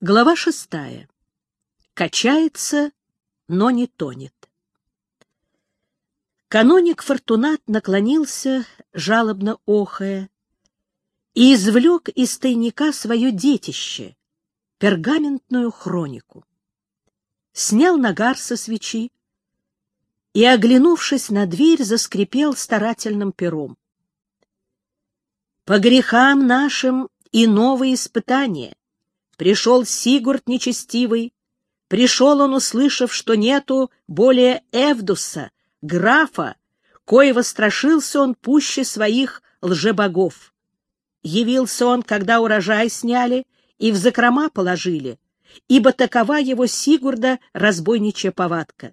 Глава шестая. Качается, но не тонет. Каноник Фортунат наклонился, жалобно охая, и извлек из тайника свое детище, пергаментную хронику. Снял нагар со свечи и, оглянувшись на дверь, заскрипел старательным пером. «По грехам нашим и новые испытания Пришел Сигурд нечестивый, пришел он, услышав, что нету более Эвдуса, графа, коего страшился он пуще своих лжебогов. Явился он, когда урожай сняли и в закрома положили, ибо такова его Сигурда разбойничья повадка.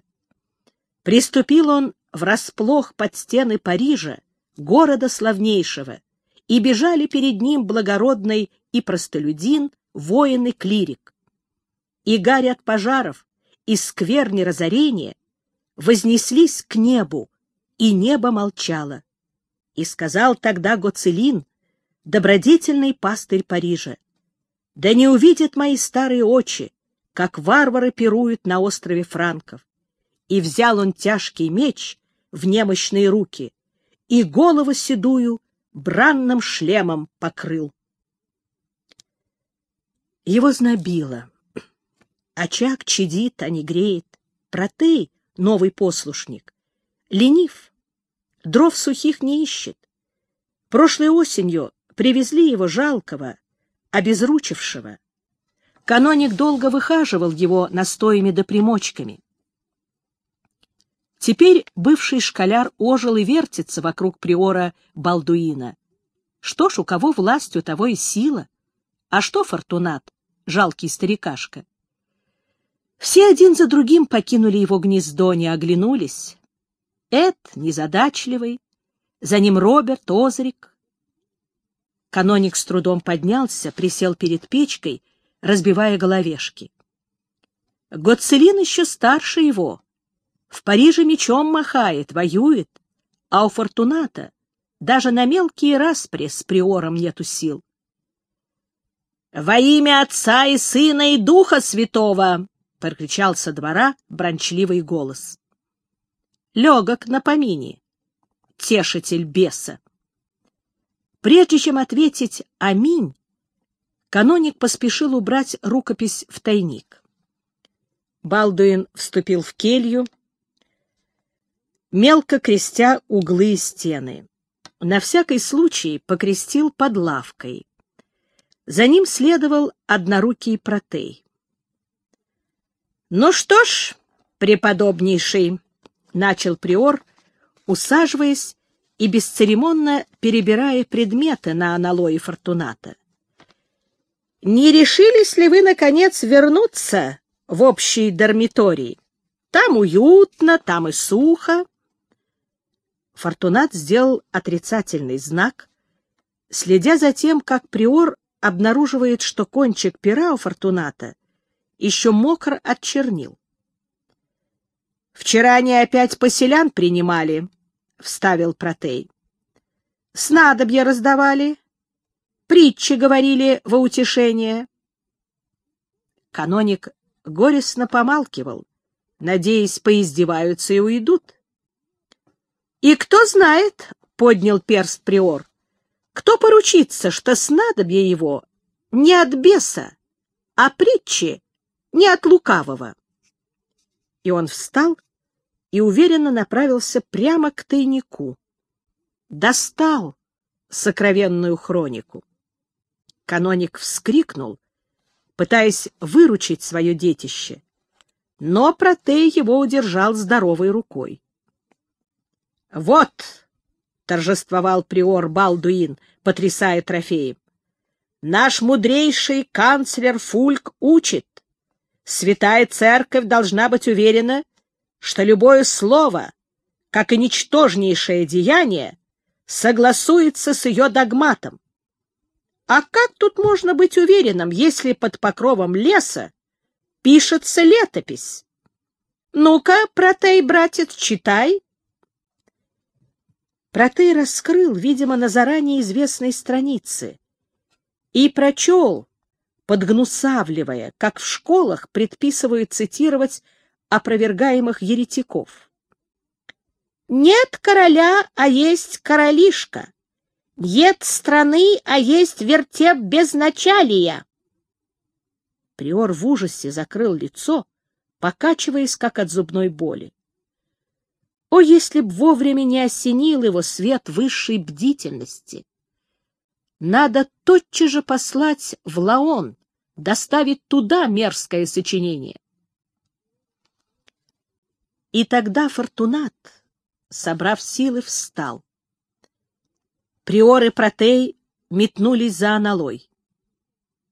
Приступил он врасплох под стены Парижа, города славнейшего, и бежали перед ним благородный и простолюдин, воин и клирик. И гарь от пожаров, и скверни разорения вознеслись к небу, и небо молчало. И сказал тогда Гоцелин, добродетельный пастырь Парижа, «Да не увидят мои старые очи, как варвары пируют на острове Франков». И взял он тяжкий меч в немощные руки, и голову седую бранным шлемом покрыл. Его знобило. Очаг чадит, а не греет. Протей, новый послушник, ленив, дров сухих не ищет. Прошлой осенью привезли его жалкого, обезручившего. Каноник долго выхаживал его настоями да примочками. Теперь бывший школяр ожил и вертится вокруг приора Балдуина. Что ж, у кого власть, у того и сила. А что Фортунат? Жалкий старикашка. Все один за другим покинули его гнездо, не оглянулись. Эд, незадачливый, за ним Роберт, Озрик. Каноник с трудом поднялся, присел перед печкой, разбивая головешки. Гоцелин еще старше его. В Париже мечом махает, воюет, а у Фортуната даже на мелкие распри с приором нету сил. «Во имя Отца и Сына и Духа Святого!» — прокричал со двора брончливый голос. Легок на помине, тешитель беса. Прежде чем ответить «Аминь», каноник поспешил убрать рукопись в тайник. Балдуин вступил в келью, мелко крестя углы и стены. На всякий случай покрестил под лавкой. За ним следовал однорукий протей. «Ну что ж, преподобнейший», — начал приор, усаживаясь и бесцеремонно перебирая предметы на аналое Фортуната. «Не решились ли вы, наконец, вернуться в общий дармиторий? Там уютно, там и сухо». Фортунат сделал отрицательный знак, следя за тем, как приор обнаруживает, что кончик пера у Фортуната еще мокр от чернил. «Вчера они опять поселян принимали», — вставил Протей. «Снадобья раздавали, притчи говорили во утешение». Каноник горестно помалкивал, надеясь, поиздеваются и уйдут. «И кто знает», — поднял перст приор, кто поручится, что снадобье его не от беса, а притчи не от лукавого? И он встал и уверенно направился прямо к тайнику. Достал сокровенную хронику. Каноник вскрикнул, пытаясь выручить свое детище, но Протей его удержал здоровой рукой. — Вот! — торжествовал приор Балдуин, потрясая трофеем. «Наш мудрейший канцлер Фульк учит. Святая Церковь должна быть уверена, что любое слово, как и ничтожнейшее деяние, согласуется с ее догматом. А как тут можно быть уверенным, если под покровом леса пишется летопись? Ну-ка, протей, братец, читай. Протей раскрыл, видимо, на заранее известной странице и прочел подгнусавливая, как в школах предписывают цитировать опровергаемых еретиков. «Нет короля, а есть королишка. Нет страны, а есть вертеп безначалия». Приор в ужасе закрыл лицо, покачиваясь, как от зубной боли. О, если б вовремя не осенил его свет высшей бдительности! Надо тотчас же послать в Лаон, доставить туда мерзкое сочинение. И тогда Фортунат, собрав силы, встал. Приоры Протей метнулись за аналой.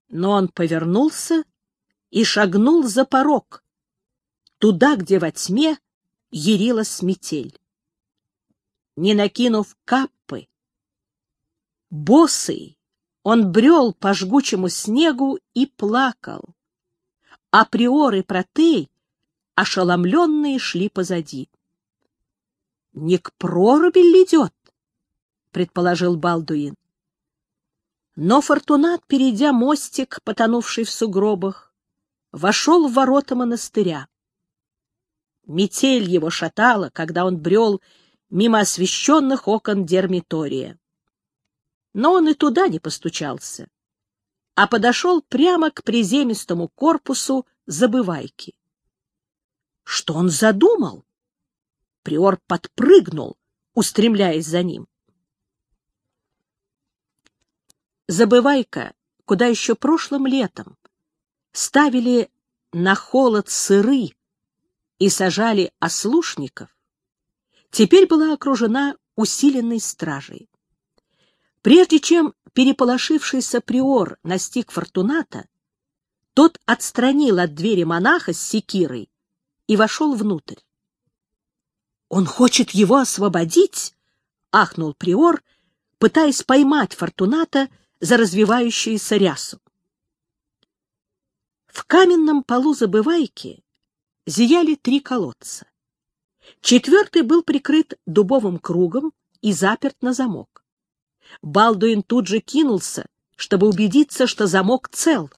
Но он повернулся и шагнул за порог, туда, где во тьме ярилась метель. Не накинув каппы, Босый он брел по жгучему снегу и плакал, а приоры протей, ошеломленные, шли позади. — Не к проруби ли идет? — предположил Балдуин. Но Фортунат, перейдя мостик, потонувший в сугробах, вошел в ворота монастыря. Метель его шатала, когда он брел мимо освещенных окон дермитория но он и туда не постучался, а подошел прямо к приземистому корпусу забывайки. Что он задумал? Приор подпрыгнул, устремляясь за ним. Забывайка, куда еще прошлым летом ставили на холод сыры и сажали ослушников, теперь была окружена усиленной стражей. Прежде чем переполошившийся приор настиг Фортуната, тот отстранил от двери монаха с секирой и вошел внутрь. «Он хочет его освободить?» — ахнул приор, пытаясь поймать Фортуната за развивающуюся рясу. В каменном полу забывайки зияли три колодца. Четвертый был прикрыт дубовым кругом и заперт на замок. Балдуин тут же кинулся, чтобы убедиться, что замок цел.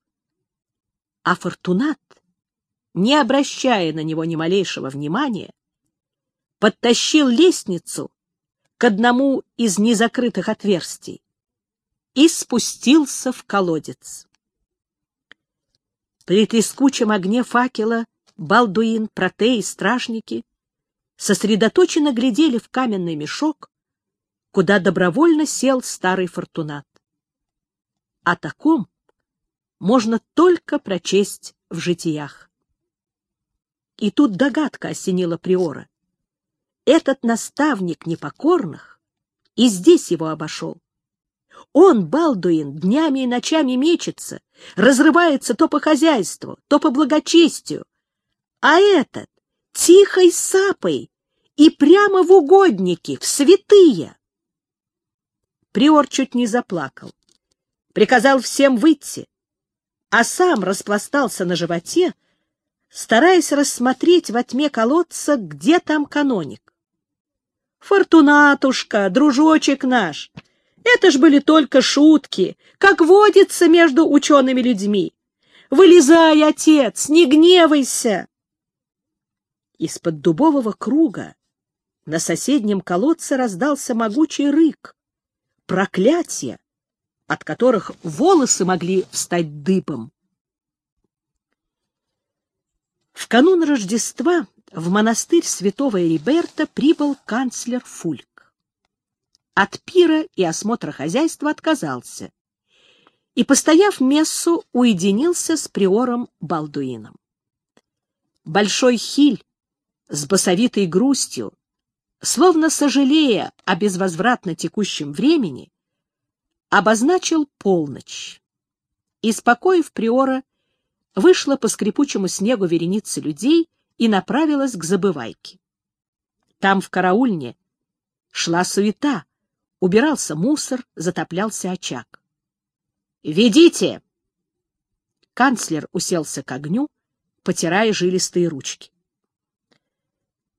А Фортунат, не обращая на него ни малейшего внимания, подтащил лестницу к одному из незакрытых отверстий и спустился в колодец. При трескучем огне факела Балдуин, Протей и стражники сосредоточенно глядели в каменный мешок, куда добровольно сел старый Фортунат. О таком можно только прочесть в житиях. И тут догадка осенила Приора. Этот наставник непокорных и здесь его обошел. Он, Балдуин, днями и ночами мечется, разрывается то по хозяйству, то по благочестию, а этот тихой сапой и прямо в угодники, в святые. Приор чуть не заплакал. Приказал всем выйти, а сам распластался на животе, стараясь рассмотреть во тьме колодца, где там каноник. «Фортунатушка, дружочек наш, это ж были только шутки, как водится между учеными людьми. Вылезай, отец, не гневайся!» Из-под дубового круга на соседнем колодце раздался могучий рык проклятия, от которых волосы могли встать дыбом. В канун Рождества в монастырь святого Эриберта прибыл канцлер Фульк. От пира и осмотра хозяйства отказался и, постояв мессу, уединился с приором Балдуином. Большой хиль с басовитой грустью словно сожалея о безвозвратно текущем времени, обозначил полночь. Из покоев приора вышла по скрипучему снегу вереница людей и направилась к забывайке. Там, в караульне, шла суета, убирался мусор, затоплялся очаг. «Ведите!» Канцлер уселся к огню, потирая жилистые ручки.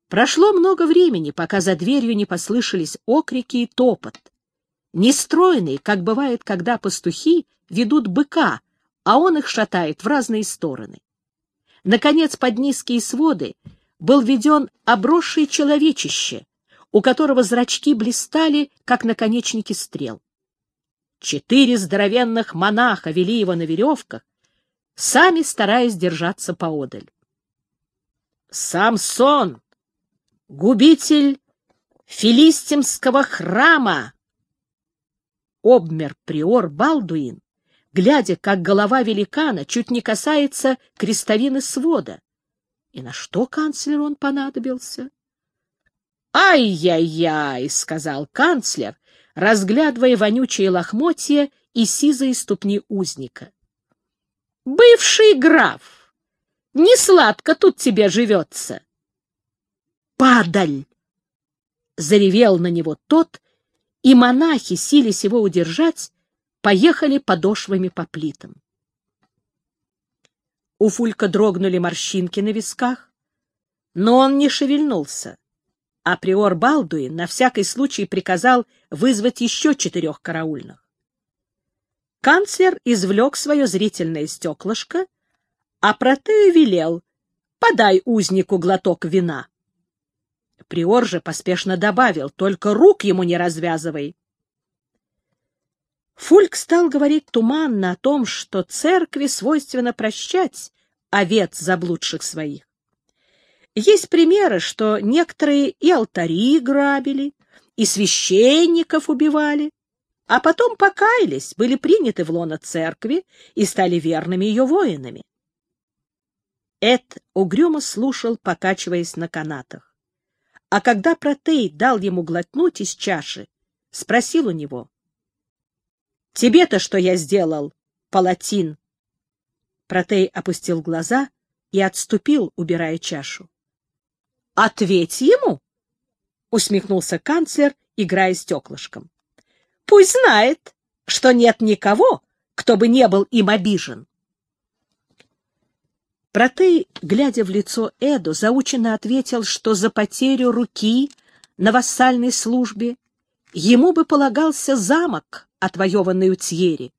Прошло много времени, пока за дверью не послышались окрики и топот. Нестройный, как бывает, когда пастухи ведут быка, а он их шатает в разные стороны. Наконец, под низкие своды был введен обросший человечище, у которого зрачки блистали, как наконечники стрел. Четыре здоровенных монаха вели его на веревках, сами стараясь держаться поодаль. Самсон, губитель филистимского храма! Обмер приор Балдуин, глядя, как голова великана чуть не касается крестовины свода. И на что канцлеру он понадобился? «Ай-яй-яй!» — сказал канцлер, разглядывая вонючие лохмотья и сизые ступни узника. «Бывший граф! Не сладко тут тебе живется!» «Падаль!» — заревел на него тот, и монахи, сились его удержать, поехали подошвами по плитам. У Фулька дрогнули морщинки на висках, но он не шевельнулся а приор Балдуин на всякий случай приказал вызвать еще четырех караульных. Канцлер извлек свое зрительное стеклышко, а Протею велел «подай узнику глоток вина». Приор же поспешно добавил «только рук ему не развязывай». Фульк стал говорить туманно о том, что церкви свойственно прощать овец заблудших своих. Есть примеры, что некоторые и алтари грабили, и священников убивали, а потом покаялись, были приняты в лоно церкви и стали верными ее воинами. Эд угрюмо слушал, покачиваясь на канатах. А когда Протей дал ему глотнуть из чаши, спросил у него. — Тебе-то что я сделал, палатин? Протей опустил глаза и отступил, убирая чашу. Ответь ему, — усмехнулся канцлер, играя стеклышком. — Пусть знает, что нет никого, кто бы не был им обижен. Протей, глядя в лицо Эду, заученно ответил, что за потерю руки на вассальной службе ему бы полагался замок, отвоеванный у Тьери,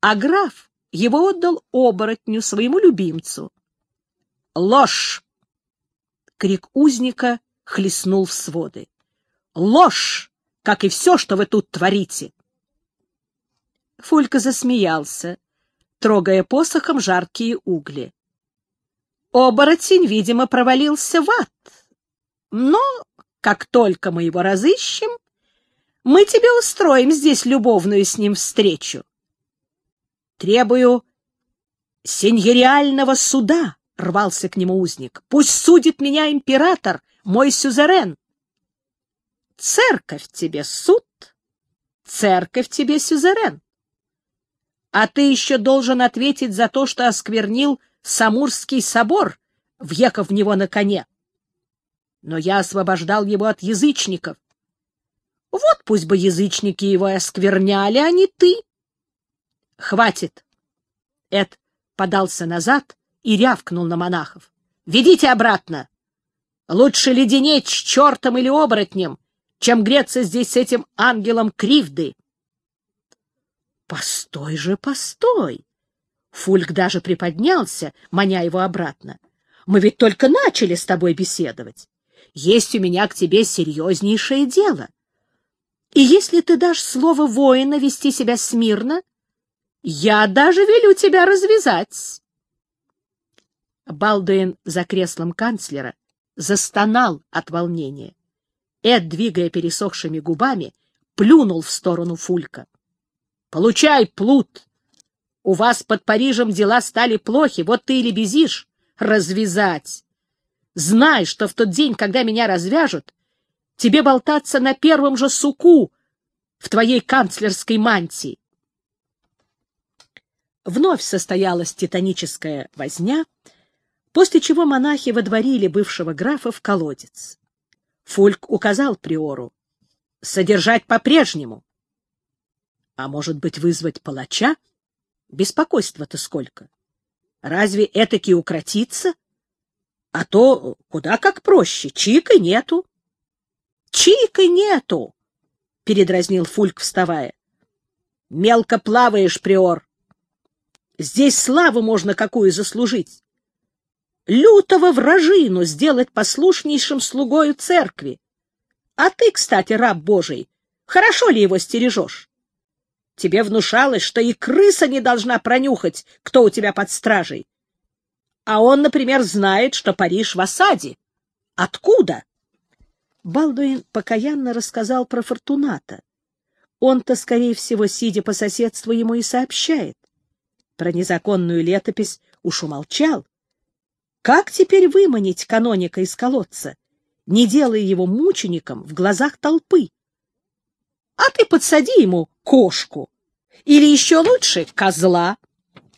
а граф его отдал оборотню, своему любимцу. Ложь! Крик узника хлестнул в своды. «Ложь! Как и все, что вы тут творите!» Фолька засмеялся, трогая посохом жаркие угли. Оборотень, видимо, провалился в ад. Но, как только мы его разыщем, мы тебе устроим здесь любовную с ним встречу. Требую сеньориального суда, — рвался к нему узник. — Пусть судит меня император, мой сюзерен. — Церковь тебе суд, церковь тебе сюзерен. А ты еще должен ответить за то, что осквернил Самурский собор, въехав в него на коне. Но я освобождал его от язычников. Вот пусть бы язычники его оскверняли, а не ты. Хватит. Эд подался назад и рявкнул на монахов. «Ведите обратно! Лучше леденеть с чертом или оборотнем, чем греться здесь с этим ангелом кривды!» «Постой же, постой!» Фульк даже приподнялся, маня его обратно. «Мы ведь только начали с тобой беседовать. Есть у меня к тебе серьезнейшее дело. И если ты дашь слово воина вести себя смирно, я даже велю тебя развязать. Балдуин за креслом канцлера застонал от волнения. Эд, двигая пересохшими губами, плюнул в сторону Фулька. — Получай, плут! У вас под Парижем дела стали плохи, вот ты и лебезишь. Развязать! Знай, что в тот день, когда меня развяжут, тебе болтаться на первом же суку в твоей канцлерской мантии. Вновь состоялась титаническая возня — после чего монахи водворили бывшего графа в колодец. Фульк указал приору содержать по-прежнему. А может быть, вызвать палача? Беспокойства-то сколько. Разве этаки укротиться? А то куда как проще, чика нету. Чика нету, передразнил Фульк, вставая. Мелко плаваешь, приор. Здесь славу можно какую заслужить. Лютого вражину сделать послушнейшим слугою церкви. А ты, кстати, раб Божий, хорошо ли его стережешь? Тебе внушалось, что и крыса не должна пронюхать, кто у тебя под стражей. А он, например, знает, что Париж в осаде. Откуда? Балдуин покаянно рассказал про Фортуната. Он-то, скорее всего, сидя по соседству, ему и сообщает. Про незаконную летопись уж умолчал. Как теперь выманить каноника из колодца, не делая его мучеником в глазах толпы? А ты подсади ему кошку. Или еще лучше козла.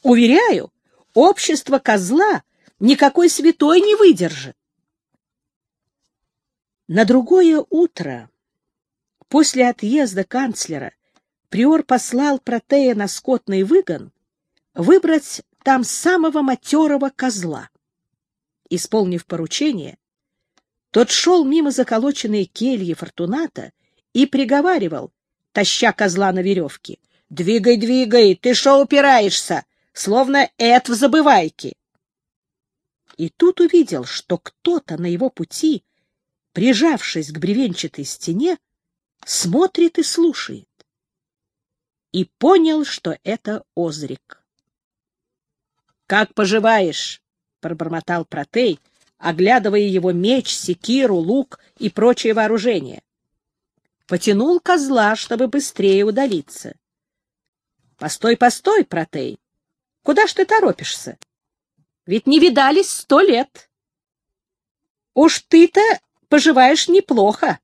Уверяю, общество козла никакой святой не выдержит. На другое утро, после отъезда канцлера, приор послал Протея на скотный выгон выбрать там самого матерого козла. Исполнив поручение, тот шел мимо заколоченной кельи Фортуната и приговаривал, таща козла на веревке, «Двигай, двигай, ты шо упираешься, словно эт в забывайке!» И тут увидел, что кто-то на его пути, прижавшись к бревенчатой стене, смотрит и слушает. И понял, что это Озрик. «Как поживаешь?» — пробормотал Протей, оглядывая его меч, секиру, лук и прочее вооружение. Потянул козла, чтобы быстрее удалиться. — Постой, постой, Протей! Куда ж ты торопишься? Ведь не видались сто лет. Уж ты-то поживаешь неплохо.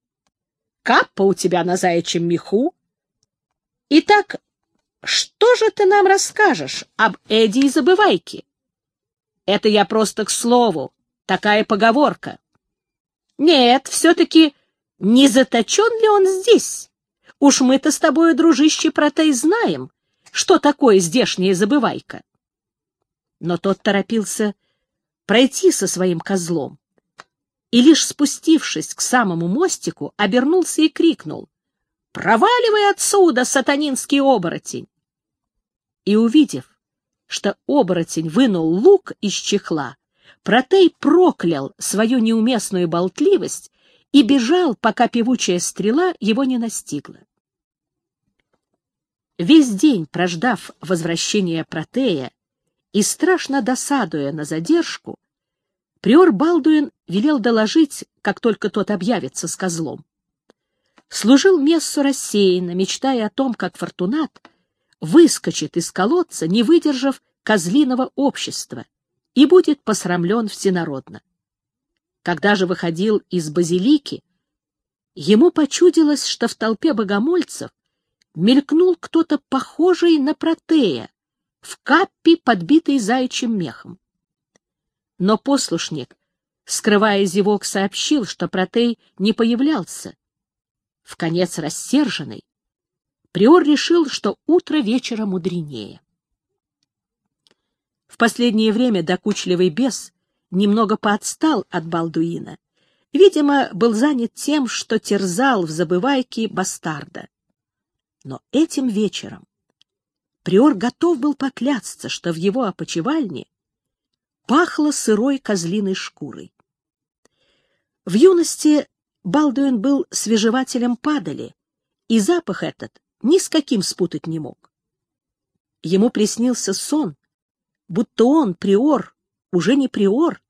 Каппа у тебя на заячьем меху. Итак, что же ты нам расскажешь об Эдди и Забывайке? Это я просто к слову, такая поговорка. Нет, все-таки не заточен ли он здесь? Уж мы-то с тобой, дружище, про то и знаем, что такое здешняя Забывайка. Но тот торопился пройти со своим козлом, и лишь спустившись к самому мостику, обернулся и крикнул «Проваливай отсюда, сатанинский оборотень!» и, увидев, что оборотень вынул лук из чехла, Протей проклял свою неуместную болтливость и бежал, пока певучая стрела его не настигла. Весь день, прождав возвращения Протея и страшно досадуя на задержку, приор Балдуин велел доложить, как только тот объявится с козлом. Служил мессу рассеянно, мечтая о том, как Фортунат — выскочит из колодца, не выдержав козлиного общества, и будет посрамлен всенародно. Когда же выходил из базилики, ему почудилось, что в толпе богомольцев мелькнул кто-то похожий на протея, в каппе, подбитой заячьим мехом. Но послушник, скрывая зевок, сообщил, что протей не появлялся. В конец рассерженный, Приор решил, что утро вечера мудренее. В последнее время докучливый бес немного поотстал от Балдуина. Видимо, был занят тем, что терзал в забывайке бастарда. Но этим вечером Приор готов был поклясться, что в его опочивальне пахло сырой козлиной шкурой. В юности Балдуин был свежевателем падали, и запах этот ни с каким спутать не мог. Ему приснился сон, будто он, приор, уже не приор,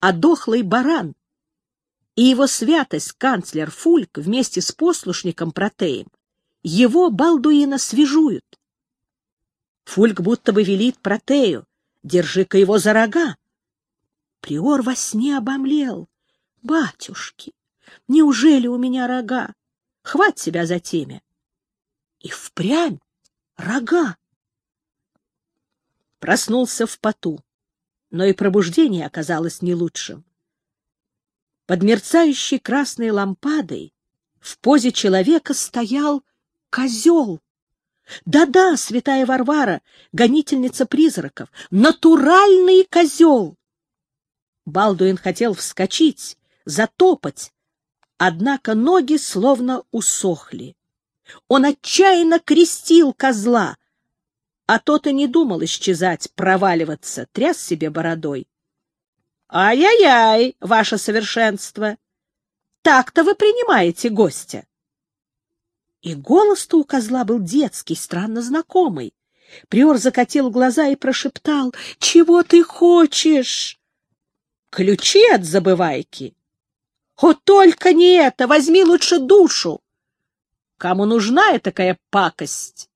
а дохлый баран, и его святость, канцлер Фульк, вместе с послушником Протеем, его Балдуина свежуют. Фульк будто бы велит Протею, держи-ка его за рога. Приор во сне обомлел. Батюшки, неужели у меня рога? Хвать себя за темя. И впрямь рога. Проснулся в поту, но и пробуждение оказалось не лучшим. Под мерцающей красной лампадой в позе человека стоял козел. Да-да, святая Варвара, гонительница призраков, натуральный козел. Балдуин хотел вскочить, затопать, однако ноги словно усохли. Он отчаянно крестил козла, А тот и не думал исчезать, проваливаться, тряс себе бородой. «Ай-яй-яй, ваше совершенство! Так-то вы принимаете гостя!» И голос-то у козла был детский, странно знакомый. Приор закатил глаза и прошептал, «Чего ты хочешь?» «Ключи от забывайки!» «О, только не это! Возьми лучше душу!» «Кому нужна такая пакость?»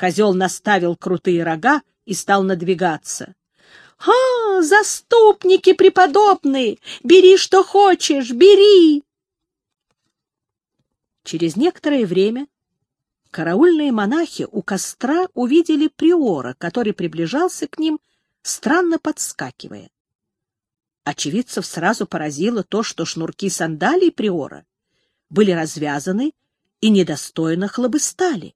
Козел наставил крутые рога и стал надвигаться. «А, заступники преподобные! Бери, что хочешь, бери!» Через некоторое время караульные монахи у костра увидели приора, который приближался к ним, странно подскакивая. Очевидцев сразу поразило то, что шнурки сандалий приора были развязаны и недостойно хлобыстали.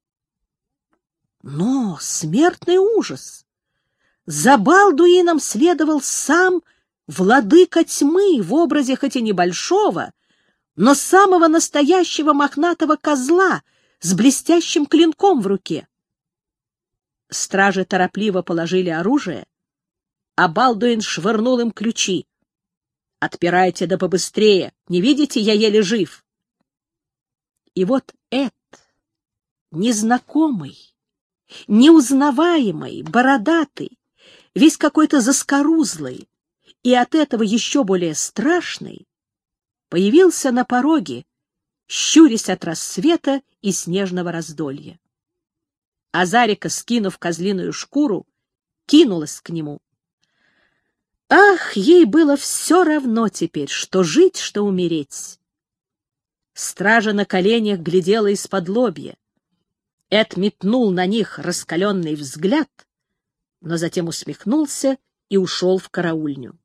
Но смертный ужас! За Балдуином следовал сам владыка тьмы в образе хоть и небольшого, но самого настоящего мохнатого козла с блестящим клинком в руке. Стражи торопливо положили оружие, а Балдуин швырнул им ключи. «Отпирайте да побыстрее! Не видите, я еле жив!» И вот Эд, незнакомый, неузнаваемый, бородатый, весь какой-то заскорузлый и от этого еще более страшный, появился на пороге, щурясь от рассвета и снежного раздолья. Азарика, скинув козлиную шкуру, кинулась к нему. Ах, ей было все равно теперь, что жить, что умереть. Стража на коленях глядела из-под лобья. Эд метнул на них раскаленный взгляд, но затем усмехнулся и ушел в караульню.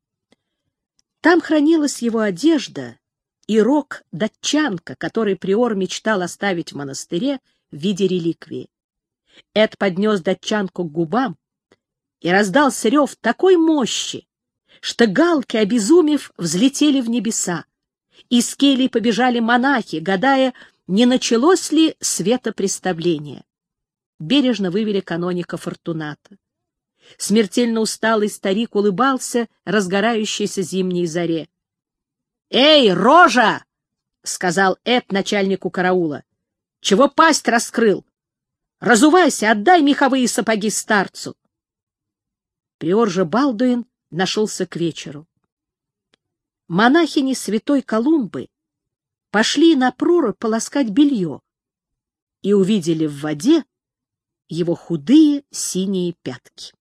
Там хранилась его одежда и рог датчанка, который приор мечтал оставить в монастыре в виде реликвии. Эд поднес датчанку к губам и раздался рев такой мощи, что галки, обезумев, взлетели в небеса. Из келий побежали монахи, гадая, не началось ли светопреставление. Бережно вывели каноника Фортуната. Смертельно усталый старик улыбался разгорающейся зимней заре. «Эй, рожа!» — сказал Эд начальнику караула. «Чего пасть раскрыл? Разувайся, отдай меховые сапоги старцу!» Приор же Балдуин нашелся к вечеру. Монахини святой Колумбы пошли на прорубь полоскать белье и увидели в воде его худые синие пятки.